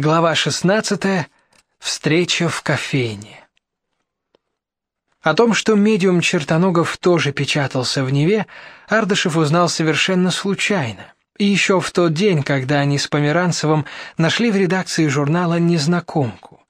Глава 16. Встреча в кофейне. О том, что медиум Чертоногов тоже печатался в Неве, Ардышев узнал совершенно случайно. И еще в тот день, когда они с Померанцевым нашли в редакции журнала незнакомку.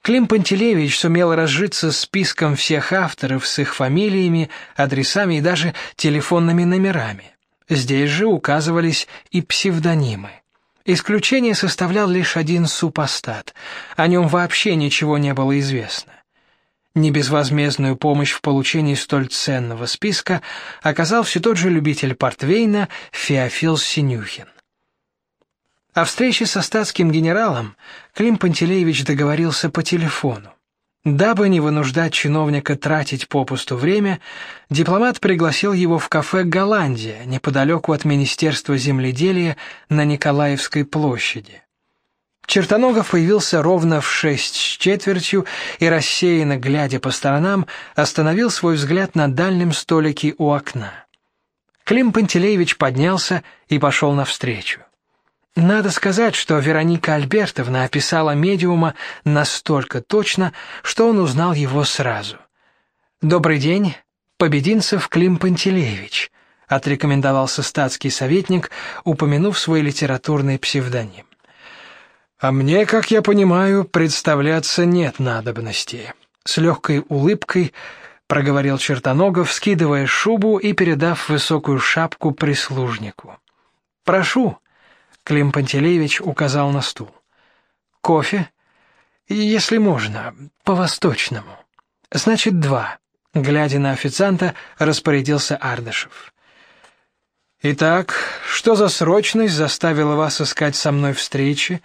Клим Пантелеевич сумел разжиться списком всех авторов с их фамилиями, адресами и даже телефонными номерами. Здесь же указывались и псевдонимы. Исключение составлял лишь один супостат. О нем вообще ничего не было известно. Небезвозмездную помощь в получении столь ценного списка оказал все тот же любитель портвейна Феофил Синюхин. О встрече со статским генералом Клим Пантелеевич договорился по телефону. Дабы не вынуждать чиновника тратить попусту время, дипломат пригласил его в кафе «Голландия» неподалеку от Министерства земледелия на Николаевской площади. Чертоногов появился ровно в шесть с четвертью и, рассеянно глядя по сторонам, остановил свой взгляд на дальнем столике у окна. Клим Пантелеевич поднялся и пошел навстречу. Надо сказать, что Вероника Альбертовна описала медиума настолько точно, что он узнал его сразу. Добрый день, Побединцев Клим Пантелеевич, отрекомендовался статский советник, упомянув свой литературный псевдоним. А мне, как я понимаю, представляться нет надобности, с легкой улыбкой проговорил Чертоногов, скидывая шубу и передав высокую шапку прислужнику. Прошу, Клим Пантелеевич указал на стул. Кофе, если можно, по-восточному. Значит, два. Глядя на официанта, распорядился Ардашев. Итак, что за срочность заставила вас искать со мной встречи?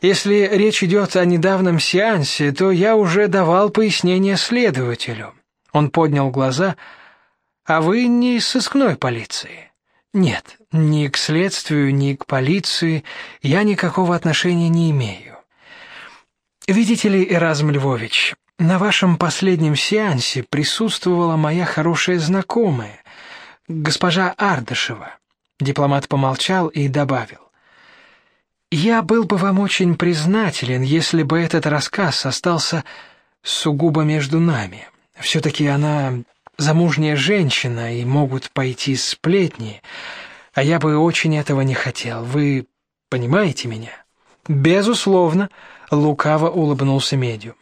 Если речь идет о недавнем сеансе, то я уже давал пояснение следователю. Он поднял глаза. А вы не из сыскной полиции? Нет, ни к следствию, ни к полиции я никакого отношения не имею. Видите ли, Эразм Львович, на вашем последнем сеансе присутствовала моя хорошая знакомая, госпожа Ардашева. Дипломат помолчал и добавил: Я был бы вам очень признателен, если бы этот рассказ остался сугубо между нами. все таки она замужняя женщина и могут пойти сплетни, а я бы очень этого не хотел. Вы понимаете меня? Безусловно, лукаво улыбнулся медиум.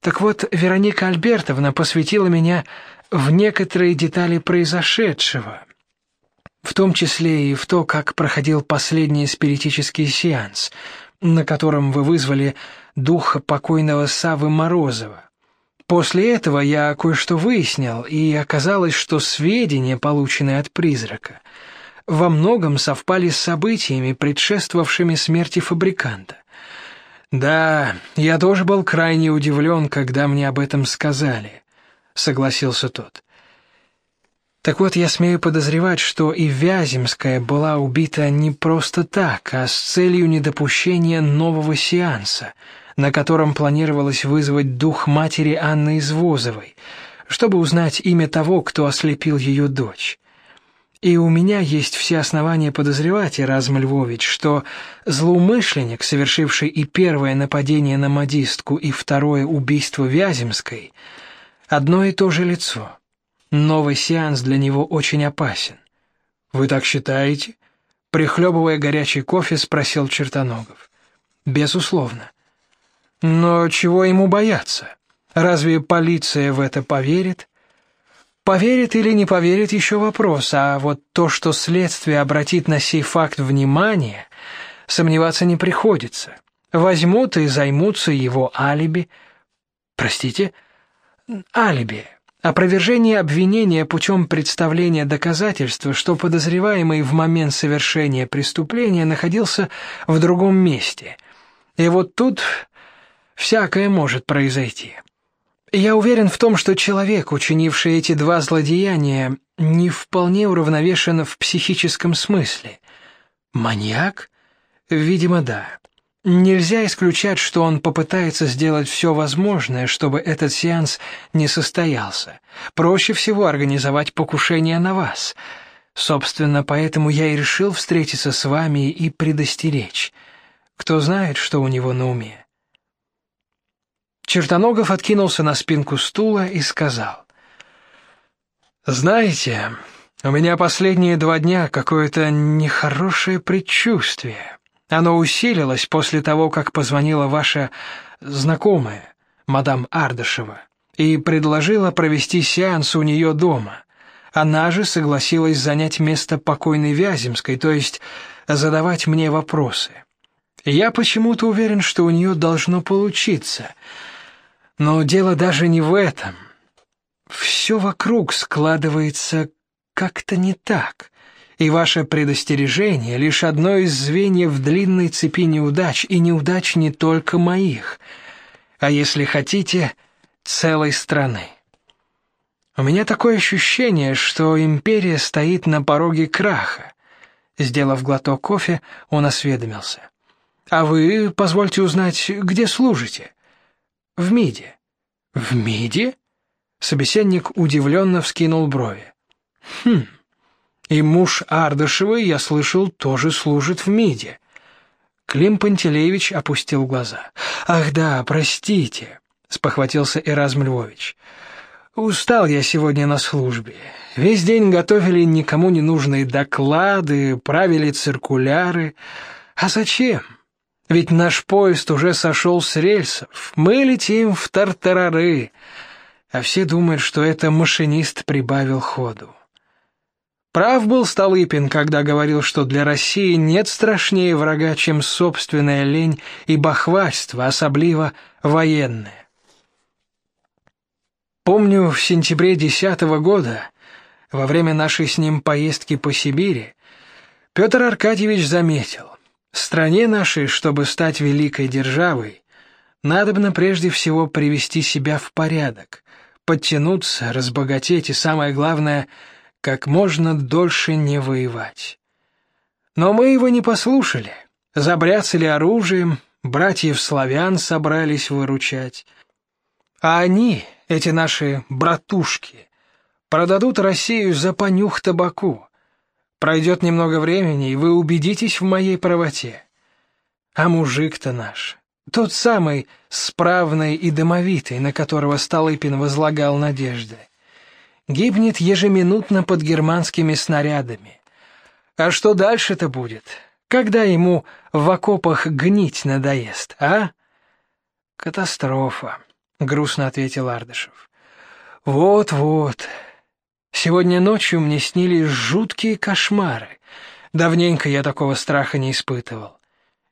Так вот, Вероника Альбертовна посвятила меня в некоторые детали произошедшего, в том числе и в то, как проходил последний спиритический сеанс, на котором вы вызвали духа покойного Савы Морозова. После этого я кое-что выяснил, и оказалось, что сведения, полученные от призрака, во многом совпали с событиями, предшествовавшими смерти фабриканта. Да, я тоже был крайне удивлен, когда мне об этом сказали, согласился тот. Так вот, я смею подозревать, что и Вяземская была убита не просто так, а с целью недопущения нового сеанса — на котором планировалось вызвать дух матери Анны Извозовой, чтобы узнать имя того, кто ослепил ее дочь. И у меня есть все основания подозревать, Эразм Львович, что злоумышленник, совершивший и первое нападение на модистку, и второе убийство Вяземской, одно и то же лицо. Новый сеанс для него очень опасен. Вы так считаете? прихлебывая горячий кофе, спросил Чертоногов. Безусловно. Но чего ему бояться? Разве полиция в это поверит? Поверит или не поверит еще вопрос, а вот то, что следствие обратит на сей факт внимание, сомневаться не приходится. Возьмут и займутся его алиби. Простите? Алиби. Опровержение обвинения путем представления доказательства, что подозреваемый в момент совершения преступления находился в другом месте. И вот тут Всякое может произойти. Я уверен в том, что человек, учинивший эти два злодеяния, не вполне уравновешен в психическом смысле. Маньяк? Видимо, да. Нельзя исключать, что он попытается сделать все возможное, чтобы этот сеанс не состоялся. Проще всего организовать покушение на вас. Собственно, поэтому я и решил встретиться с вами и предостеречь. Кто знает, что у него на уме. Чертоногов откинулся на спинку стула и сказал: "Знаете, у меня последние два дня какое-то нехорошее предчувствие. Оно усилилось после того, как позвонила ваша знакомая, мадам Ардашева, и предложила провести сеанс у нее дома. Она же согласилась занять место покойной Вяземской, то есть задавать мне вопросы. Я почему-то уверен, что у нее должно получиться. Но дело даже не в этом. Все вокруг складывается как-то не так. И ваше предостережение лишь одно из звеньев в длинной цепи неудач, и неудач не только моих, а если хотите, целой страны. У меня такое ощущение, что империя стоит на пороге краха. Сделав глоток кофе, он осведомился: "А вы, позвольте узнать, где служите?" "В МИДе". "В МИДе?" Собеседник удивленно вскинул брови. Хм. И муж Ардашевой, я слышал, тоже служит в МИДе. Клим Пантелеевич опустил глаза. Ах да, простите, спохватился Эразм Львович. Устал я сегодня на службе. Весь день готовили никому не нужные доклады, правили циркуляры. А зачем? Ведь наш поезд уже сошел с рельсов. Мы летим в тартарары. А все думают, что это машинист прибавил ходу. Прав был Столыпин, когда говорил, что для России нет страшнее врага, чем собственная лень и бахвальство, особливо военное. Помню, в сентябре десятого года, во время нашей с ним поездки по Сибири, Петр Аркадьевич заметил: стране нашей, чтобы стать великой державой, надобно прежде всего привести себя в порядок, подтянуться, разбогатеть и самое главное как можно дольше не воевать. Но мы его не послушали. Забряцали оружием, братьев славян собрались выручать. А они, эти наши братушки, продадут Россию за понюх табаку. Пройдет немного времени, и вы убедитесь в моей правоте. А мужик-то наш, тот самый справный и домовитый, на которого Столыпин возлагал надежды гибнет ежеминутно под германскими снарядами. А что дальше-то будет? Когда ему в окопах гнить надоест, а? Катастрофа, грустно ответил Ардышев. Вот-вот. Сегодня ночью мне снились жуткие кошмары. Давненько я такого страха не испытывал.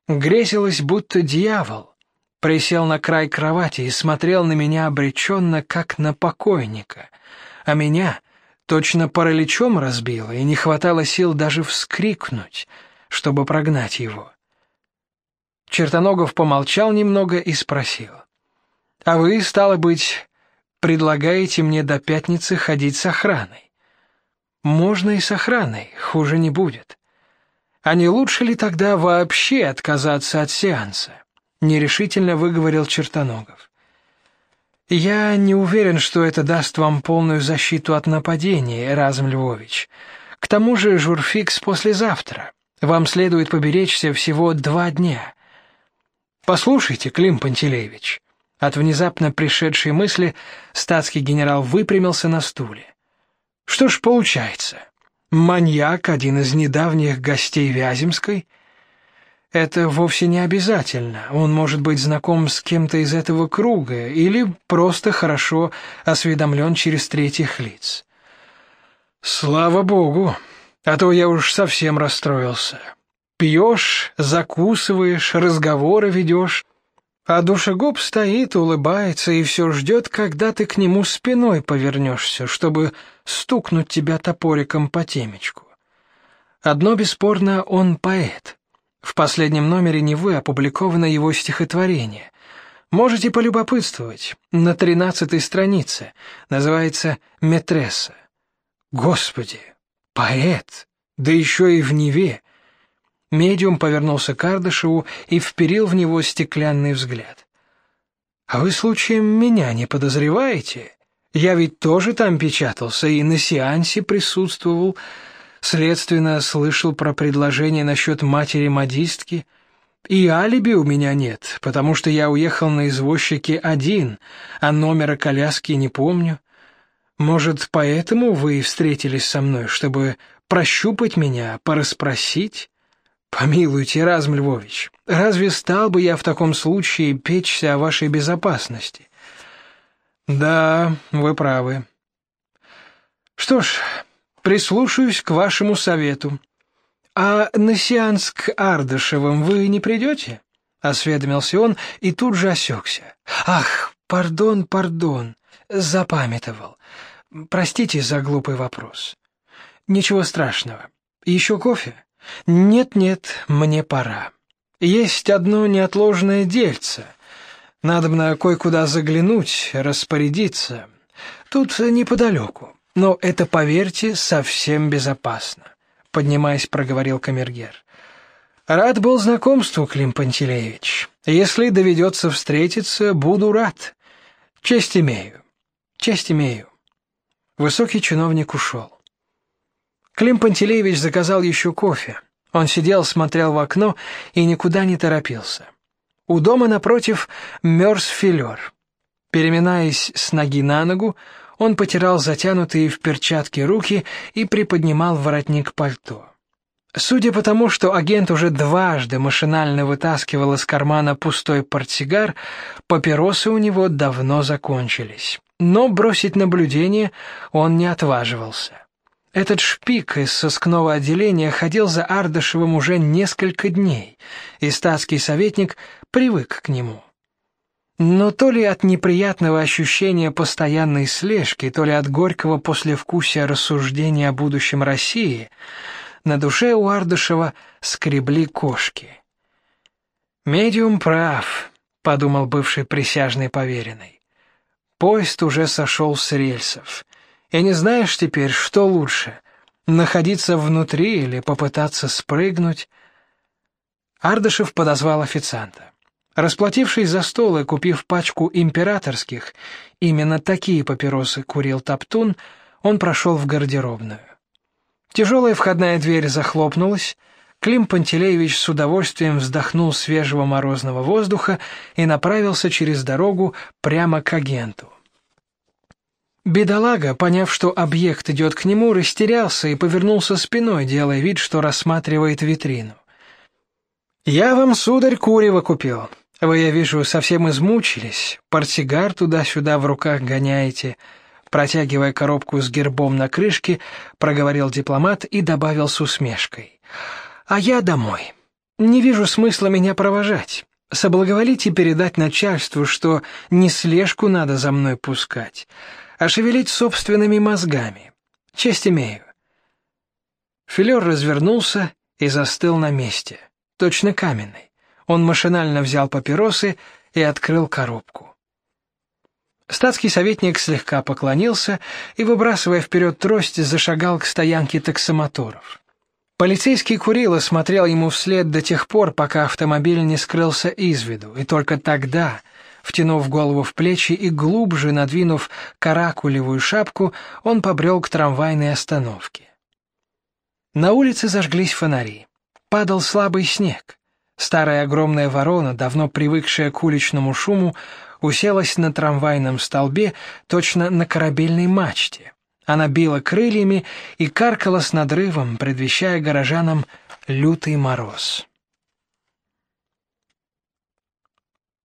Грезилось, будто дьявол присел на край кровати и смотрел на меня обреченно, как на покойника — а меня точно параличом разбило, и не хватало сил даже вскрикнуть, чтобы прогнать его. Чертоногов помолчал немного и спросил: "А вы, стало быть, предлагаете мне до пятницы ходить с охраной?" "Можно и с охраной, хуже не будет. А не лучше ли тогда вообще отказаться от сеанса?" нерешительно выговорил Чертоногов. Я не уверен, что это даст вам полную защиту от нападения, Эразм Львович. К тому же журфикс послезавтра. Вам следует поберечься всего два дня. Послушайте, Клим Пантелеевич. От внезапно пришедшей мысли статский генерал выпрямился на стуле. Что ж получается? Маньяк, один из недавних гостей Вяземской, это вовсе не обязательно. Он может быть знаком с кем-то из этого круга или просто хорошо осведомлен через третьих лиц. Слава богу, а то я уж совсем расстроился. Пьешь, закусываешь, разговоры ведешь, а душегуб стоит, улыбается и все ждет, когда ты к нему спиной повернешься, чтобы стукнуть тебя топориком по темечку. Одно бесспорно, он поэт. В последнем номере Невы опубликовано его стихотворение. Можете полюбопытствовать. На тринадцатой странице. Называется «Метресса». Господи, поэт, да еще и в Неве. Медиум повернулся к Кардашеву и вперил в него стеклянный взгляд. А вы случаем меня не подозреваете? Я ведь тоже там печатался и на сеансе присутствовал. Следственно, слышал про предложение насчет матери-модистки, И алиби у меня нет, потому что я уехал на извозчике один, а номера коляски не помню. Может, поэтому вы встретились со мной, чтобы прощупать меня, порасспросить? Помилуйте, Разм Львович, разве стал бы я в таком случае печься о вашей безопасности? Да, вы правы. Что ж, прислушаюсь к вашему совету. А на сеанс к Ардышевым вы не придете?» — осведомился он и тут же осекся. «Ах, пардон, пардон, запамятовал. Простите за глупый вопрос. Ничего страшного. Еще кофе? Нет-нет, мне пора. Есть одно неотложное дельце. Надо мне кое-куда заглянуть, распорядиться. Тут неподалеку. Но это, поверьте, совсем безопасно, поднимаясь, проговорил камергер. Рад был знакомству, Клим Пантелеевич. Если доведется встретиться, буду рад. Честь имею. Честь имею. Высокий чиновник ушел. Клим Пантелеевич заказал еще кофе. Он сидел, смотрел в окно и никуда не торопился. У дома напротив мерз филер. Переминаясь с ноги на ногу, он потирал затянутые в перчатки руки и приподнимал воротник пальто. Судя по тому, что агент уже дважды машинально вытаскивал из кармана пустой портсигар, папиросы у него давно закончились. Но бросить наблюдение он не отваживался. Этот шпик из сыскного отделения ходил за Ардашевым уже несколько дней, и статский советник привык к нему. Но то ли от неприятного ощущения постоянной слежки, то ли от горького послевкусия рассуждения о будущем России, на душе у Ардашева скребли кошки. «Медиум прав», — подумал бывший присяжный поверенный. «Поезд уже сошел с рельсов». И не знаешь теперь, что лучше находиться внутри или попытаться спрыгнуть. Ардышев подозвал официанта. Расплатившись за стол и купив пачку императорских, именно такие папиросы курил Топтун, он прошел в гардеробную. Тяжелая входная дверь захлопнулась. Клим Пантелеевич с удовольствием вздохнул свежего морозного воздуха и направился через дорогу прямо к агенту. Бедолага, поняв, что объект идет к нему, растерялся и повернулся спиной, делая вид, что рассматривает витрину. «Я вам, сударь, курева купил. Вы, я вижу, совсем измучились. Портсигар туда-сюда в руках гоняете». Протягивая коробку с гербом на крышке, проговорил дипломат и добавил с усмешкой. «А я домой. Не вижу смысла меня провожать. Соблаговолите передать начальству, что не слежку надо за мной пускать» а шевелить собственными мозгами. Честь имею. Филер развернулся и застыл на месте, точно каменный. Он машинально взял папиросы и открыл коробку. Статский советник слегка поклонился и, выбрасывая вперед трость, зашагал к стоянке таксомоторов. Полицейский курил и смотрел ему вслед до тех пор, пока автомобиль не скрылся из виду, и только тогда Втянув голову в плечи и глубже надвинув каракулевую шапку, он побрел к трамвайной остановке. На улице зажглись фонари. Падал слабый снег. Старая огромная ворона, давно привыкшая к уличному шуму, уселась на трамвайном столбе, точно на корабельной мачте. Она била крыльями и каркала с надрывом, предвещая горожанам лютый мороз.